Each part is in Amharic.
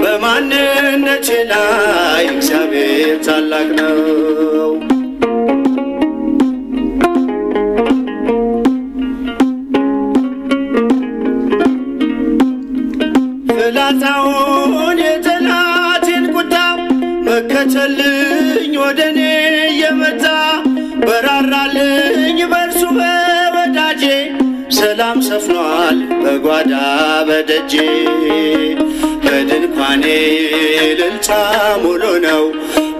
በማንነቴ ላይ እግዚአብሔር ታላቅ ነው። ፍላጻውን የጠላቴን ቁጣ መከተልኝ ወደ እኔ እየመጣ በራራልኝ በእርሱ በወዳጄ ሰላም ሰፍኗል በጓዳ በደጄ በድንኳኔ እልልታ ሙሉ ነው።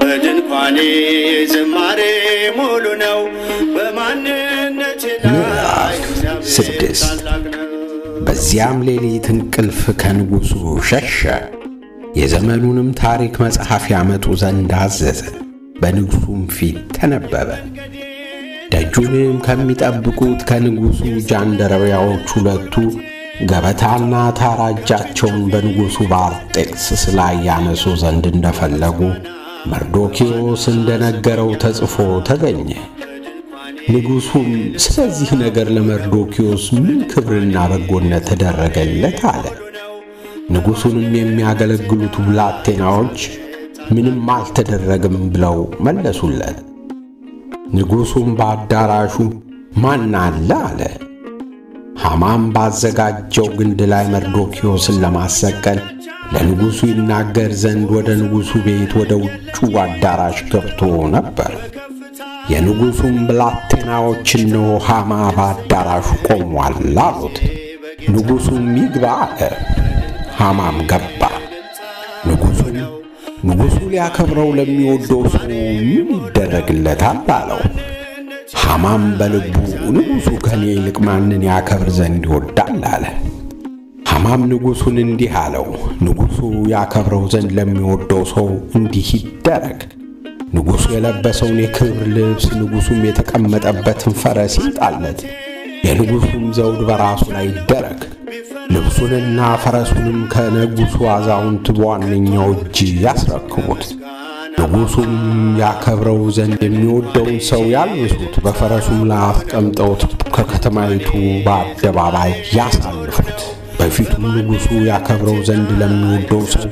በድንኳኔ ዝማሬ ሙሉ ነው። ላይ እግዚአብሔር ስድስት በዚያም ሌሊት እንቅልፍ ከንጉሡ ሸሸ። የዘመኑንም ታሪክ መጽሐፍ ያመጡ ዘንድ አዘዘ። በንጉሡም ፊት ተነበበ። ደጁንም ከሚጠብቁት ከንጉሡ ጃንደረቢያዎች ሁለቱ ገበታና ታራ እጃቸውን በንጉሡ በአርጤክስስ ላይ ያነሱ ዘንድ እንደፈለጉ መርዶኪዎስ እንደነገረው ተጽፎ ተገኘ። ንጉሡም ስለዚህ ነገር ለመርዶኪዎስ ምን ክብርና በጎነት ተደረገለት አለ። ንጉሡንም የሚያገለግሉት ብላቴናዎች ምንም አልተደረግም ብለው መለሱለት። ንጉሡም በአዳራሹ ማን አለ አለ። ሐማም ባዘጋጀው ግንድ ላይ መርዶኪዮስን ለማሰቀል ለንጉሡ ይናገር ዘንድ ወደ ንጉሡ ቤት ወደ ውጩ አዳራሽ ገብቶ ነበር። የንጉሡም ብላቴናዎች እነሆ ሐማ በአዳራሹ ቆሟል አሉት። ንጉሡም ይግባ አለ። ሐማም ገባ። ንጉሡም ንጉሡ ሊያከብረው ለሚወደው ሰው ምን ይደረግለታል አለው። ሐማም በልቡ ንጉሡ ከኔ ይልቅ ማንን ያከብር ዘንድ ይወዳል አለ። ሐማም ንጉሡን እንዲህ አለው፣ ንጉሡ ያከብረው ዘንድ ለሚወደው ሰው እንዲህ ይደረግ ንጉሡ የለበሰውን የክብር ልብስ ንጉሡም የተቀመጠበትን ፈረስ ይምጣለት፣ የንጉሡም ዘውድ በራሱ ላይ ይደረግ። ልብሱንና ፈረሱንም ከንጉሡ አዛውንት በዋነኛው እጅ ያስረክቡት። ንጉሡም ያከብረው ዘንድ የሚወደውን ሰው ያልብሱት፣ በፈረሱም ላይ አስቀምጠውት ከከተማይቱ በአደባባይ ያሳልፉት። በፊቱም ንጉሡ ያከብረው ዘንድ ለሚወደው ሰው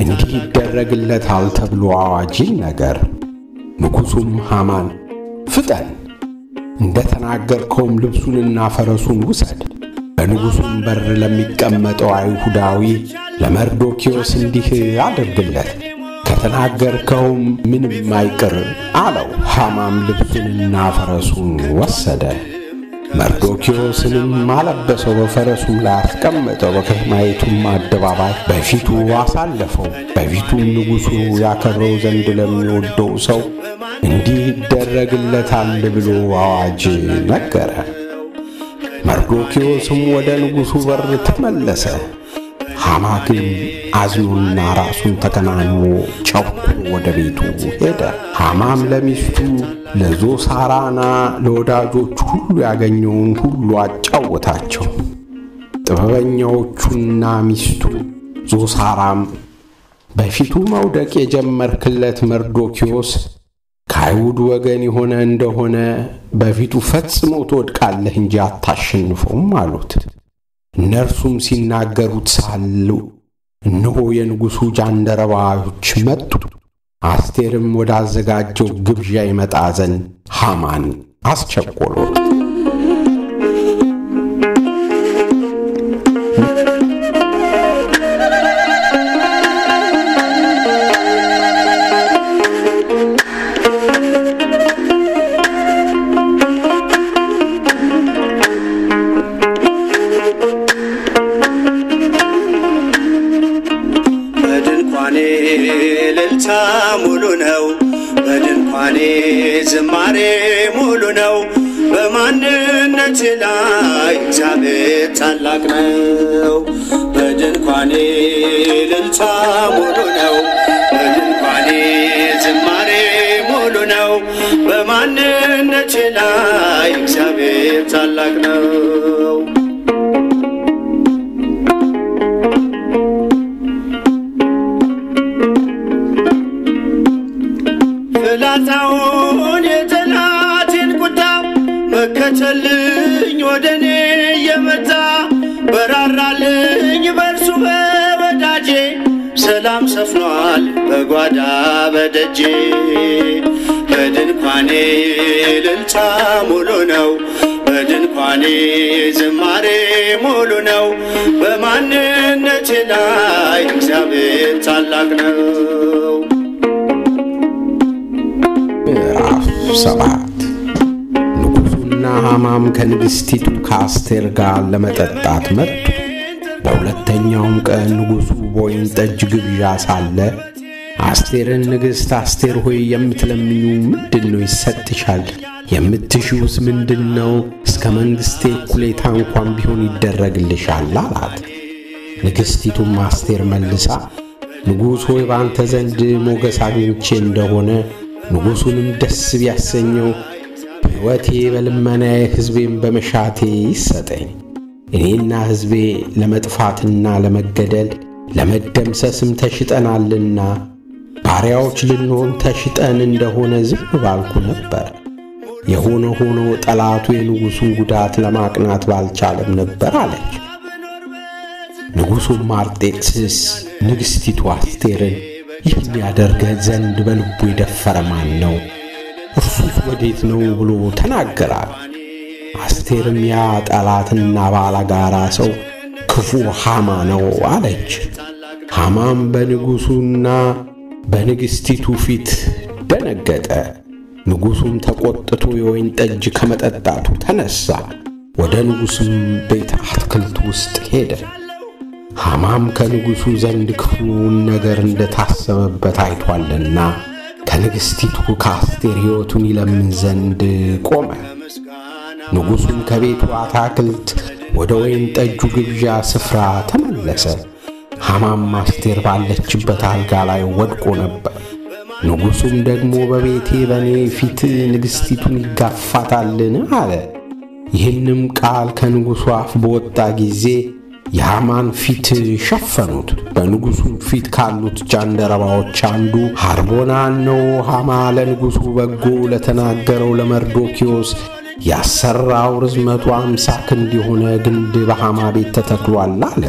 እንዲህ ይደረግለታል ተብሎ አዋጅ ነገር። ንጉሡም ሐማን ፍጠን፣ እንደ ተናገርከውም ልብሱንና ፈረሱን ውሰድ፣ በንጉሡም በር ለሚቀመጠው አይሁዳዊ ለመርዶኪዮስ እንዲህ አድርግለት፣ ከተናገርከውም ምንም አይቅር አለው። ሐማም ልብሱንና ፈረሱን ወሰደ። መርዶኪዮስንም አለበሰው፣ በፈረሱም ላይ አስቀመጠው፣ በከተማይቱም አደባባይ በፊቱ አሳለፈው። በፊቱም ንጉሡ ያከብረው ዘንድ ለሚወደው ሰው እንዲህ ይደረግለታል ብሎ አዋጅ ነገረ። መርዶኪዮስም ወደ ንጉሡ በር ተመለሰ። ሐማ ግን አዝኖና ራሱን ተከናንቦ ቸኩሎ ወደ ቤቱ ሄደ። ሐማም ለሚስቱ ለዞሳራና ለወዳጆቹ ሁሉ ያገኘውን ሁሉ አጫወታቸው። ጥበበኛዎቹና ሚስቱ ዞሳራም በፊቱ መውደቅ የጀመርክለት መርዶኪዮስ ከአይሁድ ወገን የሆነ እንደሆነ በፊቱ ፈጽሞ ትወድቃለህ እንጂ አታሸንፈውም አሉት። እነርሱም ሲናገሩት ሳሉ እነሆ የንጉሡ ጃንደረባዎች መጡ። አስቴርም ወዳዘጋጀው ግብዣ ይመጣ ዘንድ ሐማን አስቸኰሉት። ዛሬ ሙሉ ነው። በማንነት ላይ እግዚአብሔር ታላቅ ነው። በድንኳኔ ልልታ ሙሉ ነው። በድንኳኔ ዝማሬ ሙሉ ነው። በማንነት ላይ እግዚአብሔር ታላቅ ነው። ፍላጻው መከተልኝ ወደ እኔ እየመጣ በራራልኝ በእርሱ በወዳጄ። ሰላም ሰፍኗል በጓዳ በደጄ። በድንኳኔ እልልታ ሙሉ ነው። በድንኳኔ ዝማሬ ሙሉ ነው። በማንነቴ ላይ እግዚአብሔር ታላቅ ነው። ምዕራፍ ሰባት ሐማም ከንግሥቲቱ ከአስቴር ጋር ለመጠጣት መጡ። በሁለተኛውም ቀን ንጉሡ በወይን ጠጅ ግብዣ ሳለ አስቴርን ንግሥት አስቴር ሆይ የምትለምኙ ምንድን ነው? ይሰጥሻል። የምትሺውስ ምንድን ነው? እስከ መንግሥቴ እኩሌታ እንኳን ቢሆን ይደረግልሻል አላት። ንግሥቲቱም አስቴር መልሳ ንጉሥ ሆይ በአንተ ዘንድ ሞገስ አግኝቼ እንደሆነ ንጉሡንም ደስ ቢያሰኘው በሕይወቴ በልመናዬ ሕዝቤም በመሻቴ ይሰጠኝ። እኔና ሕዝቤ ለመጥፋትና ለመገደል ለመደምሰስም ተሽጠናልና ባሪያዎች ልንሆን ተሽጠን እንደሆነ ዝም ባልኩ ነበር። የሆነ ሆኖ ጠላቱ የንጉሡን ጉዳት ለማቅናት ባልቻለም ነበር አለች። ንጉሡም አርጤክስስ ንግሥቲቱ አስቴርን ይህን ያደርገ ዘንድ በልቡ የደፈረ ማን ነው? እርሱስ ወዴት ነው ብሎ ተናገራል። አስቴርም ያ ጠላትና ባላጋራ ሰው ክፉ ሐማ ነው አለች። ሐማም በንጉሡና በንግሥቲቱ ፊት ደነገጠ። ንጉሡም ተቈጥቶ የወይን ጠጅ ከመጠጣቱ ተነሣ፣ ወደ ንጉሥም ቤት አትክልት ውስጥ ሄደ። ሐማም ከንጉሡ ዘንድ ክፉውን ነገር እንደታሰበበት አይቷልና ከንግሥቲቱ ከአስቴር ሕይወቱን ይለምን ዘንድ ቆመ። ንጉሡም ከቤቱ አታክልት ወደ ወይን ጠጁ ግብዣ ስፍራ ተመለሰ። ሐማም አስቴር ባለችበት አልጋ ላይ ወድቆ ነበር። ንጉሡም ደግሞ በቤቴ በእኔ ፊት ንግሥቲቱን ይጋፋታልን? አለ። ይህንም ቃል ከንጉሡ አፍ በወጣ ጊዜ የሐማን ፊት ሸፈኑት። በንጉሡም ፊት ካሉት ጃንደረባዎች አንዱ ሐርቦናን ነው። ሐማ ለንጉሡ በጎ ለተናገረው ለመርዶኪዮስ ያሰራው ርዝመቱ አምሳ ክንድ የሆነ ግንድ በሐማ ቤት ተተክሏል አለ።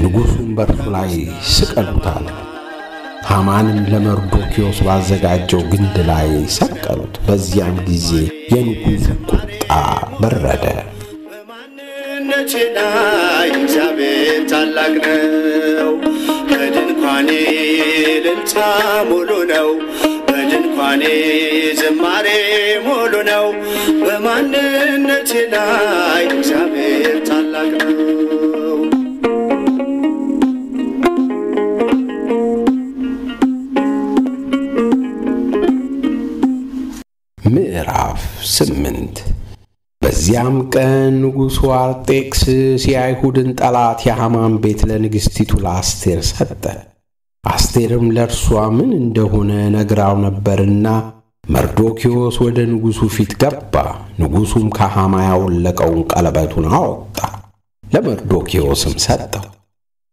ንጉሡም በእርሱ ላይ ስቀሉት አለ። ሐማንም ለመርዶኪዮስ ባዘጋጀው ግንድ ላይ ሰቀሉት። በዚያም ጊዜ የንጉሡ ቁጣ በረደ። በማንነቴ ላይ እግዚአብሔር ታላቅ ነው። በድንኳኔ እልልታ ሙሉ ነው። በድንኳኔ ዝማሬ ሙሉ ነው። በማንነቴ ላይ እግዚአብሔር ታላቅ ነው። ንጉሡ አርጤክስስ የአይሁድን ጠላት የሐማን ቤት ለንግሥቲቱ ለአስቴር ሰጠ። አስቴርም ለእርሷ ምን እንደሆነ ነግራው ነበርና መርዶኪዎስ ወደ ንጉሡ ፊት ገባ። ንጉሡም ከሐማ ያወለቀውን ቀለበቱን አወጣ፣ ለመርዶኪዎስም ሰጠው።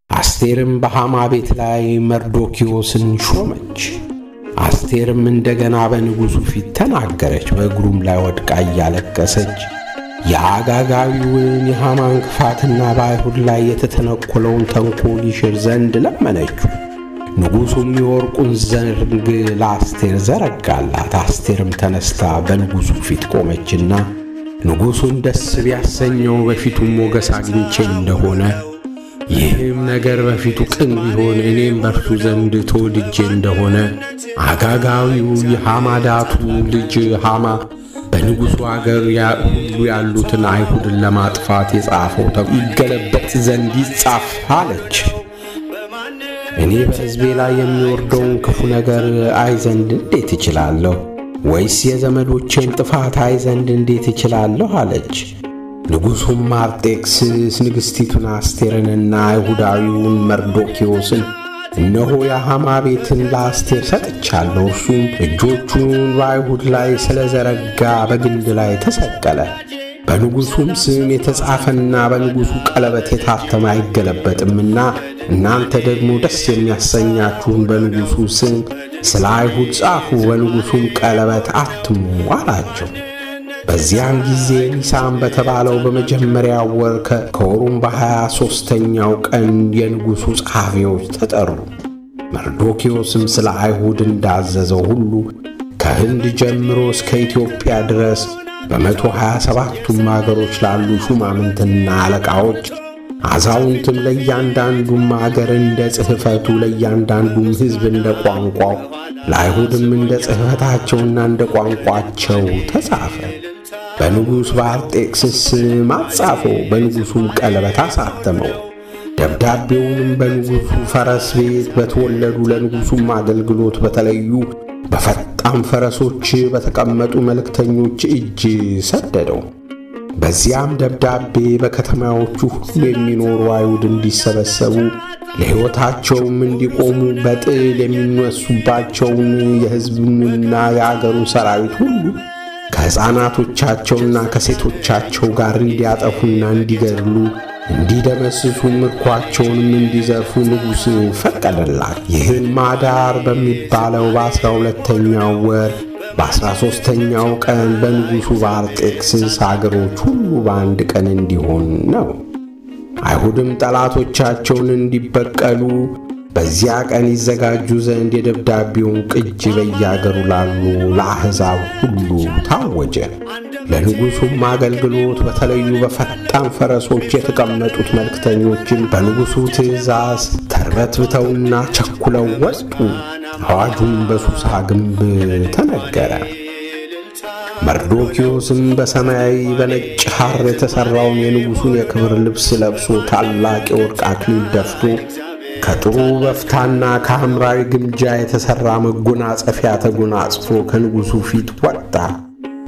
አስቴርም በሐማ ቤት ላይ መርዶኪዎስን ሾመች። አስቴርም እንደገና በንጉሡ ፊት ተናገረች። በእግሩም ላይ ወድቃ እያለቀሰች የአጋጋዊውን የሐማን ክፋትና በአይሁድ ላይ የተተነኰለውን ተንኰል ይሽር ዘንድ ለመነችው። ንጉሡም የወርቁን ዘንግ ለአስቴር ዘረጋላት። አስቴርም ተነስታ በንጉሡ ፊት ቆመችና ንጉሡን ደስ ቢያሰኘው በፊቱም ሞገስ አግኝቼ እንደሆነ ይህም ነገር በፊቱ ቅን ቢሆን እኔም በእርሱ ዘንድ ተወድጄ እንደሆነ አጋጋዊው የሐማዳቱ ልጅ ሐማ በንጉሡ አገር ሁሉ ያሉትን አይሁድን ለማጥፋት የጻፈው ይገለበጥ ዘንድ ይጻፍ አለች። እኔ በሕዝቤ ላይ የሚወርደውን ክፉ ነገር አይ ዘንድ እንዴት እችላለሁ? ወይስ የዘመዶቼን ጥፋት አይ ዘንድ እንዴት እችላለሁ? አለች። ንጉሡም አርጤክስስ ንግሥቲቱን አስቴርንና አይሁዳዊውን መርዶኪዎስን እነሆ የሐማ ቤትን ለአስቴር ሰጥቻለሁ፣ እርሱም እጆቹን በአይሁድ ላይ ስለ ዘረጋ በግንድ ላይ ተሰቀለ። በንጉሡም ስም የተጻፈና በንጉሡ ቀለበት የታተመ አይገለበጥምና እናንተ ደግሞ ደስ የሚያሰኛችሁን በንጉሡ ስም ስለ አይሁድ ጻፉ፣ በንጉሡም ቀለበት አትሙ አላቸው። በዚያን ጊዜ ኒሳን በተባለው በመጀመሪያው ወር ከወሩም በሀያ ሦስተኛው ቀን የንጉሡ ጸሐፊዎች ተጠሩ። መርዶኪዎስም ስለ አይሁድ እንዳዘዘው ሁሉ ከህንድ ጀምሮ እስከ ኢትዮጵያ ድረስ በመቶ ሀያ ሰባቱም አገሮች ላሉ ሹማምንትና አለቃዎች አዛውንትም ለእያንዳንዱም አገር እንደ ጽሕፈቱ ለእያንዳንዱም ሕዝብ እንደ ቋንቋው ለአይሁድም እንደ ጽሕፈታቸውና እንደ ቋንቋቸው ተጻፈ። በንጉሥ በአርጤክስስ አጻፈው፣ በንጉሡም ቀለበት አሳተመው። ደብዳቤውንም በንጉሡ ፈረስ ቤት በተወለዱ ለንጉሡም አገልግሎት በተለዩ በፈጣን ፈረሶች በተቀመጡ መልእክተኞች እጅ ሰደደው። በዚያም ደብዳቤ በከተማዎቹ ሁሉ የሚኖሩ አይሁድ እንዲሰበሰቡ ለሕይወታቸውም እንዲቆሙ በጥል የሚነሱባቸውን የሕዝቡንና የአገሩን ሰራዊት ሁሉ ከሕፃናቶቻቸውና ከሴቶቻቸው ጋር እንዲያጠፉና እንዲገድሉ እንዲደመስሱ ምርኳቸውንም እንዲዘርፉ ንጉሥ ፈቀደላት። ይህም አዳር በሚባለው በአስራ ሁለተኛው ወር በአስራ ሦስተኛው ቀን በንጉሡ በአርጤክስስ አገሮች ሁሉ በአንድ ቀን እንዲሆን ነው። አይሁድም ጠላቶቻቸውን እንዲበቀሉ በዚያ ቀን ይዘጋጁ ዘንድ የደብዳቤውን ቅጅ በያገሩ ላሉ ለአሕዛብ ሁሉ ታወጀ። ለንጉሡም አገልግሎት በተለዩ በፈጣን ፈረሶች የተቀመጡት መልእክተኞችም በንጉሡ ትእዛዝ ተርበትብተውና ቸኩለው ወጡ። አዋጁም በሱሳ ግንብ ተነገረ። መርዶኪዮስም በሰማያዊ በነጭ ሐር የተሠራውን የንጉሡን የክብር ልብስ ለብሶ ታላቅ የወርቅ አክሊል ደፍቶ ከጥሩ በፍታና ከሐምራዊ ግምጃ የተሠራ መጎናጸፊያ ተጎናጽፎ ከንጉሡ ፊት ወጣ።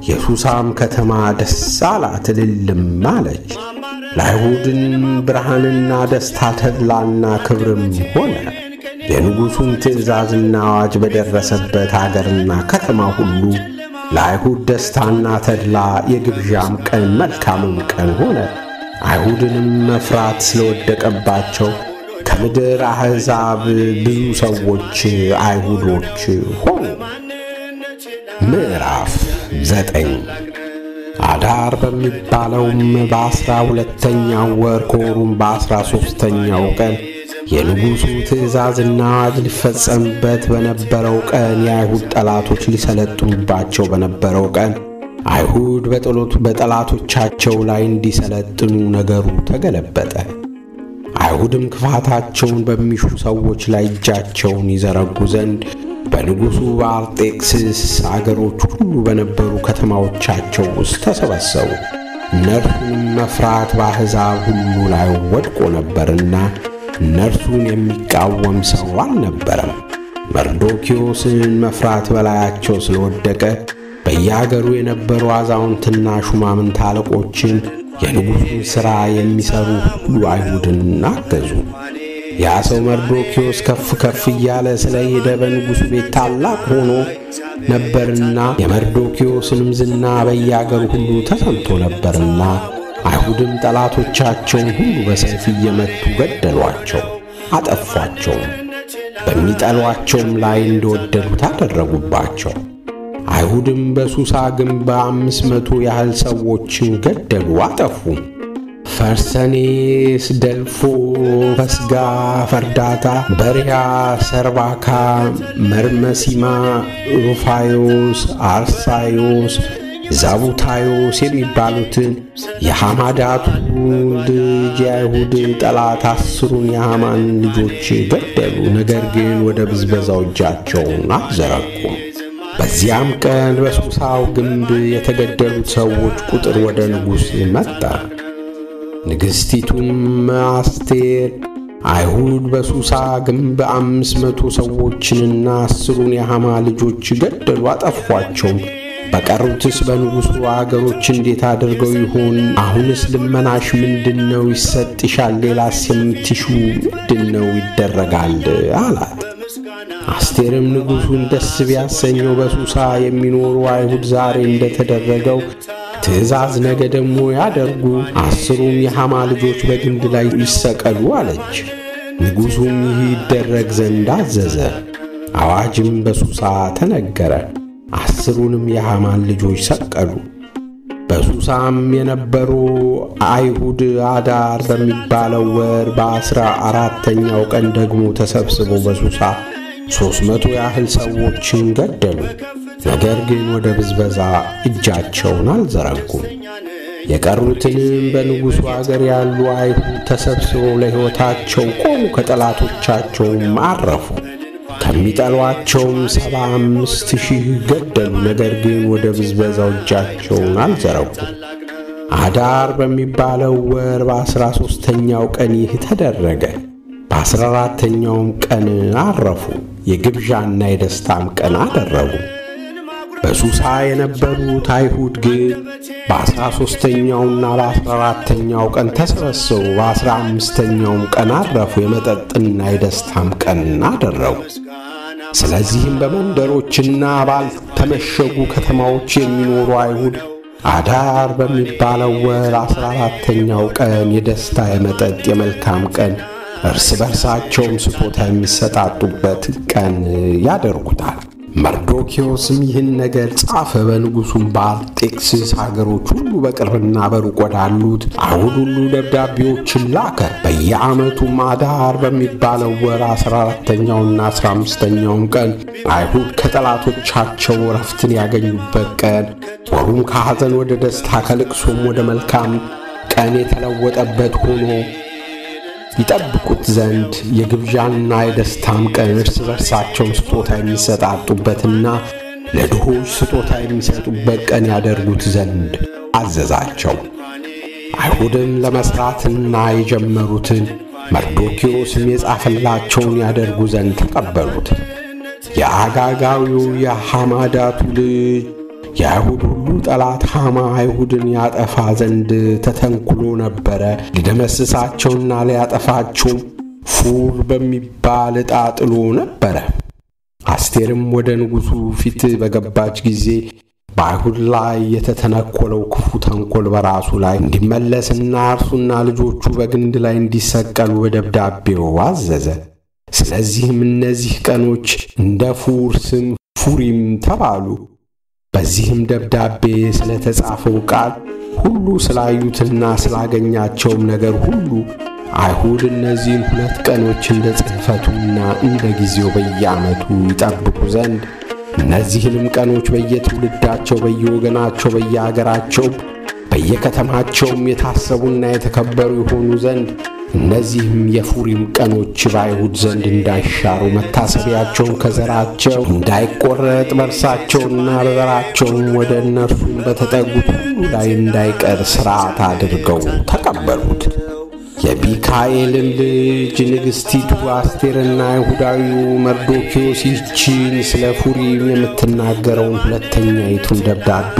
የሱሳም ከተማ ደስ አላት፣ እልልም አለች። ለአይሁድን ብርሃንና ደስታ ተድላና ክብርም ሆነ። የንጉሡም ትእዛዝና አዋጅ በደረሰበት አገርና ከተማ ሁሉ ለአይሁድ ደስታና ተድላ የግብዣም ቀን መልካምም ቀን ሆነ። አይሁድንም መፍራት ስለወደቀባቸው ከምድር አሕዛብ ብዙ ሰዎች አይሁዶች ሆኑ። ምዕራፍ ዘጠኝ አዳር በሚባለውም በአስራ ሁለተኛው ወር ከወሩም በአስራ ሦስተኛው ቀን የንጉሡ ትእዛዝና አዋጅ ሊፈጸምበት በነበረው ቀን የአይሁድ ጠላቶች ሊሰለጥኑባቸው በነበረው ቀን አይሁድ በጠላቶቻቸው ላይ እንዲሰለጥኑ ነገሩ ተገለበጠ። አይሁድም ክፋታቸውን በሚሹ ሰዎች ላይ እጃቸውን ይዘረጉ ዘንድ በንጉሡ በአርጤክስስ አገሮች ሁሉ በነበሩ ከተማዎቻቸው ውስጥ ተሰበሰቡ። እነርሱንም መፍራት በአሕዛብ ሁሉ ላይ ወድቆ ነበርና እነርሱን የሚቃወም ሰው አልነበረም። መርዶኪዮስን መፍራት በላያቸው ስለወደቀ በየአገሩ የነበሩ አዛውንትና ሹማምንት አለቆችን የንጉሡን ሥራ የሚሠሩ ሁሉ አይሁድን አገዙ። ያ ሰው መርዶኪዮስ ከፍ ከፍ እያለ ስለሄደ በንጉሡ ቤት ታላቅ ሆኖ ነበርና የመርዶኪዮስንም ዝና በየአገሩ ሁሉ ተሰምቶ ነበርና አይሁድም ጠላቶቻቸውን ሁሉ በሰይፍ እየመቱ ገደሏቸው፣ አጠፏቸውም። በሚጠሏቸውም ላይ እንደወደዱት አደረጉባቸው። አይሁድም በሱሳ ግንብ አምስት መቶ ያህል ሰዎችን ገደሉ፣ አጠፉ። ፈርሰኔስ፣ ደልፎ፣ ፈስጋ፣ ፈርዳታ፣ በሪያ፣ ሰርባካ፣ መርመሲማ፣ ሩፋዮስ፣ አርሳዮስ፣ ዛቡታዮስ የሚባሉትን የሐማዳቱ ልጅ የአይሁድ ጠላት አስሩን የሐማን ልጆች ገደሉ። ነገር ግን ወደ ብዝበዛው እጃቸውን አልዘረጉም። በዚያም ቀን በሱሳው ግንብ የተገደሉት ሰዎች ቁጥር ወደ ንጉሥ መጣ። ንግሥቲቱም አስቴር አይሁድ በሱሳ ግንብ አምስት መቶ ሰዎችንና አስሩን የሐማ ልጆች ገደሉ፣ አጠፏቸውም። በቀሩትስ በንጉሡ አገሮች እንዴት አድርገው ይሆን? አሁንስ ልመናሽ ምንድን ነው? ይሰጥሻል። ሌላስ የምትሹ ምንድን ነው? ይደረጋል አላት። አስቴርም ንጉሡን ደስ ቢያሰኘው በሱሳ የሚኖሩ አይሁድ ዛሬ እንደተደረገው ትእዛዝ ነገ ደግሞ ያደርጉ፣ አስሩም የሐማ ልጆች በግንድ ላይ ይሰቀሉ አለች። ንጉሡም ይህ ይደረግ ዘንድ አዘዘ። አዋጅም በሱሳ ተነገረ። አስሩንም የሐማን ልጆች ሰቀሉ። በሱሳም የነበሩ አይሁድ አዳር በሚባለው ወር በአስራ አራተኛው ቀን ደግሞ ተሰብስበው በሱሳ ሦስት መቶ ያህል ሰዎችን ገደሉ። ነገር ግን ወደ ብዝበዛ እጃቸውን አልዘረጉም። የቀሩትንም በንጉሡ አገር ያሉ አይሁድ ተሰብስበው ለሕይወታቸው ቆሙ፣ ከጠላቶቻቸውም አረፉ። ከሚጠሏቸውም ሰባ አምስት ሺህ ገደሉ። ነገር ግን ወደ ብዝበዛው እጃቸውን አልዘረጉም። አዳር በሚባለው ወር በአሥራ ሦስተኛው ቀን ይህ ተደረገ። በአሥራ አራተኛውም ቀን አረፉ። የግብዣና የደስታም ቀን አደረጉ። በሱሳ የነበሩት አይሁድ ግን በአሥራ ሦስተኛውና በአሥራ አራተኛው ቀን ተሰበሰቡ። በአሥራ አምስተኛውም ቀን አረፉ። የመጠጥና የደስታም ቀን አደረጉ። ስለዚህም በመንደሮችና ባልተመሸጉ ከተማዎች የሚኖሩ አይሁድ አዳር በሚባለው ወር አሥራ አራተኛው ቀን የደስታ የመጠጥ የመልካም ቀን እርስ በርሳቸውም ስጦታ የሚሰጣጡበት ቀን ያደርጉታል። መርዶኪዎስም ይህን ነገር ጻፈ። በንጉሡም በአርጤክስስ አገሮች ሁሉ በቅርብና በሩቅ ወዳሉት አይሁድ ሁሉ ደብዳቤዎችን ላከ። በየዓመቱም አዳር በሚባለው ወር አሥራ አራተኛውና አሥራ አምስተኛውን ቀን አይሁድ ከጠላቶቻቸው ረፍትን ያገኙበት ቀን፣ ወሩም ከሐዘን ወደ ደስታ ከልቅሶም ወደ መልካም ቀን የተለወጠበት ሆኖ ይጠብቁት ዘንድ የግብዣና የደስታም ቀን እርስ በርሳቸውን ስጦታ የሚሰጣጡበትና ለድሆች ስጦታ የሚሰጡበት ቀን ያደርጉት ዘንድ አዘዛቸው። አይሁድም ለመሥራትና የጀመሩትን መርዶኪዎስም የጻፈላቸውን ያደርጉ ዘንድ ተቀበሉት። የአጋጋዊው የሐማዳቱ ልጅ የአይሁድ ሁሉ ጠላት ሐማ አይሁድን ያጠፋ ዘንድ ተተንኩሎ ነበረ። ሊደመስሳቸውና ሊያጠፋቸው ፉር በሚባል ዕጣ ጥሎ ነበረ። አስቴርም ወደ ንጉሡ ፊት በገባች ጊዜ በአይሁድ ላይ የተተነኰለው ክፉ ተንኰል በራሱ ላይ እንዲመለስና እርሱና ልጆቹ በግንድ ላይ እንዲሰቀሉ በደብዳቤው አዘዘ። ስለዚህም እነዚህ ቀኖች እንደ ፉር ስም ፉሪም ተባሉ። በዚህም ደብዳቤ ስለተጻፈው ቃል ሁሉ ስላዩትና ስላገኛቸውም ነገር ሁሉ አይሁድ እነዚህን ሁለት ቀኖች እንደ ጽሕፈቱና እንደ ጊዜው በየዓመቱ ይጠብቁ ዘንድ እነዚህንም ቀኖች በየትውልዳቸው በየወገናቸው በየአገራቸው በየከተማቸውም የታሰቡና የተከበሩ የሆኑ ዘንድ እነዚህም የፉሪም ቀኖች በአይሁድ ዘንድ እንዳይሻሩ መታሰቢያቸውን ከዘራቸው እንዳይቆረጥ በእርሳቸውና በዘራቸውም ወደ እነርሱም በተጠጉት ሁሉ ላይ እንዳይቀር ሥርዓት አድርገው ተቀበሉት። የሚካኤልም ልጅ ንግሥቲቱ አስቴርና አይሁዳዊው መርዶኪዎስ ይህችን ስለ ፉሪም የምትናገረውን ሁለተኛይቱን ደብዳቤ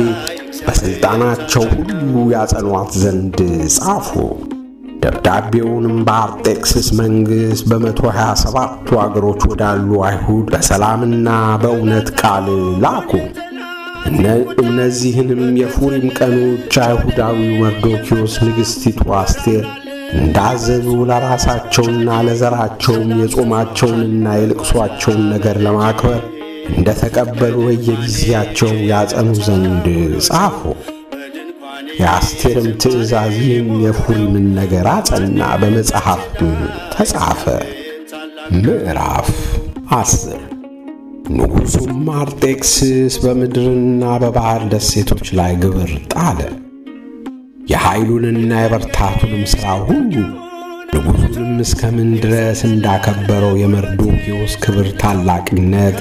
በሥልጣናቸው ሁሉ ያጸኗት ዘንድ ጻፉ። ደብዳቤውንም በአርጤክስስ መንግሥት በመቶ ሀያ ሰባቱ አገሮች ወዳሉ አይሁድ በሰላምና በእውነት ቃል ላኩ። እነዚህንም የፉሪም ቀኖች አይሁዳዊው መርዶኪዎስ ንግሥቲቱ አስቴር እንዳዘዙ ለራሳቸውና ለዘራቸውም የጾማቸውንና የልቅሷቸውን ነገር ለማክበር እንደ ተቀበሉ በየጊዜያቸው ያጸኑ ዘንድ ጻፉ። የአስቴርም ትእዛዝ ይህም የፉሪምን ነገር አጸና፣ በመጽሐፍም ተጻፈ። ምዕራፍ አስር ንጉሡም አርጤክስስ በምድርና በባሕር ደሴቶች ላይ ግብር ጣለ። የኃይሉንና የበርታቱንም ሥራ ሁሉ ንጉሡንም እስከምን ድረስ እንዳከበረው የመርዶኪዎስ ክብር ታላቅነት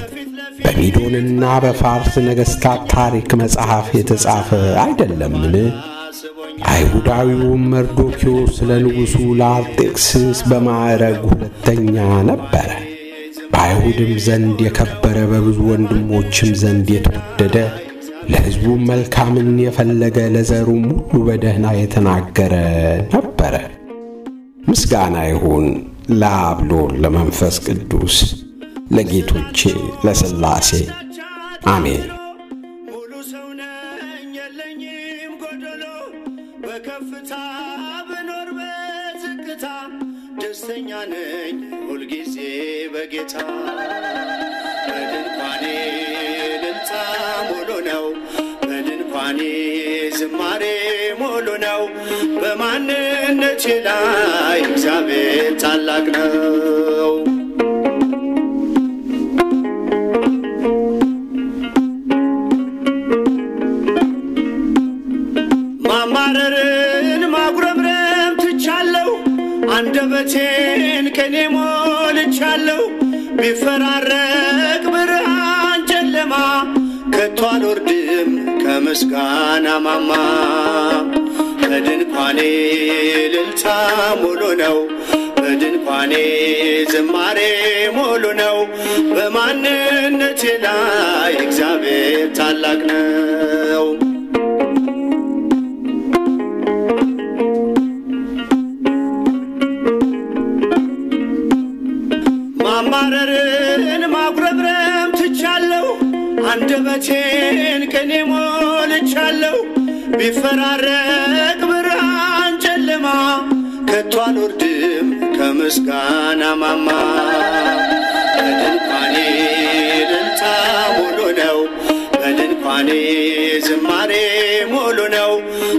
በሚዶንና በፋርስ ነገሥታት ታሪክ መጽሐፍ የተጻፈ አይደለምን? አይሁዳዊውም መርዶኪዎስ ስለ ንጉሡ ለአርጤክስስ በማዕረግ ሁለተኛ ነበረ። በአይሁድም ዘንድ የከበረ በብዙ ወንድሞችም ዘንድ የተወደደ ለሕዝቡም መልካምን የፈለገ ለዘሩም ሁሉ በደህና የተናገረ ነበረ። ምስጋና ይሁን ለአብ ለወልድ ለመንፈስ ቅዱስ ለጌቶቼ ለሥላሴ አሜን። ሙሉ ሰው ነኝ የለኝም ጎደሎ። በከፍታ ብኖር በዝቅታ። ደስ ደስተኛ ነኝ ሁልጊዜ በጌታ። በድንኳኔ ልልታ ሙሉ ነው። በድንኳኔ ዝማሬ ሙሉ ነው። በማንነቴ ላይ እግዚአብሔር ታላቅ ነው አንደበቴን ከኔ ሞልቻለሁ። ቢፈራረቅ ብርሃን ጨለማ ከቶ አልወርድም ከምስጋና ማማ። በድንኳኔ ልልታ ሙሉ ነው በድንኳኔ ዝማሬ ሙሉ ነው። በማንነቴ ላይ እግዚአብሔር ታላቅ ነው ማማረርን ማጉረምረም ትቻለሁ። አንደበቴን ከኔ ሞልቻለሁ ቢፈራረቅ ብርሃን ጨለማ ከቶ አልወርድም ከምስጋና ማማ። በድንኳኔ ልልታ ሙሉ ነው። በድንኳኔ ዝማሬ ሙሉ ነው።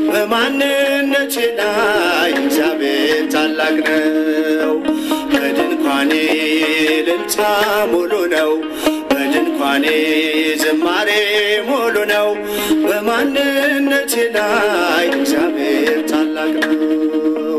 በማንነቴ ላይ እግዚአብሔር ታላቅ ነው በድንኳኔ ልልታ ሙሉ ነው። በድንኳኔ ዝማሬ ሙሉ ነው። በማንነቴ ላይ እግዚአብሔር ታላቅ ነው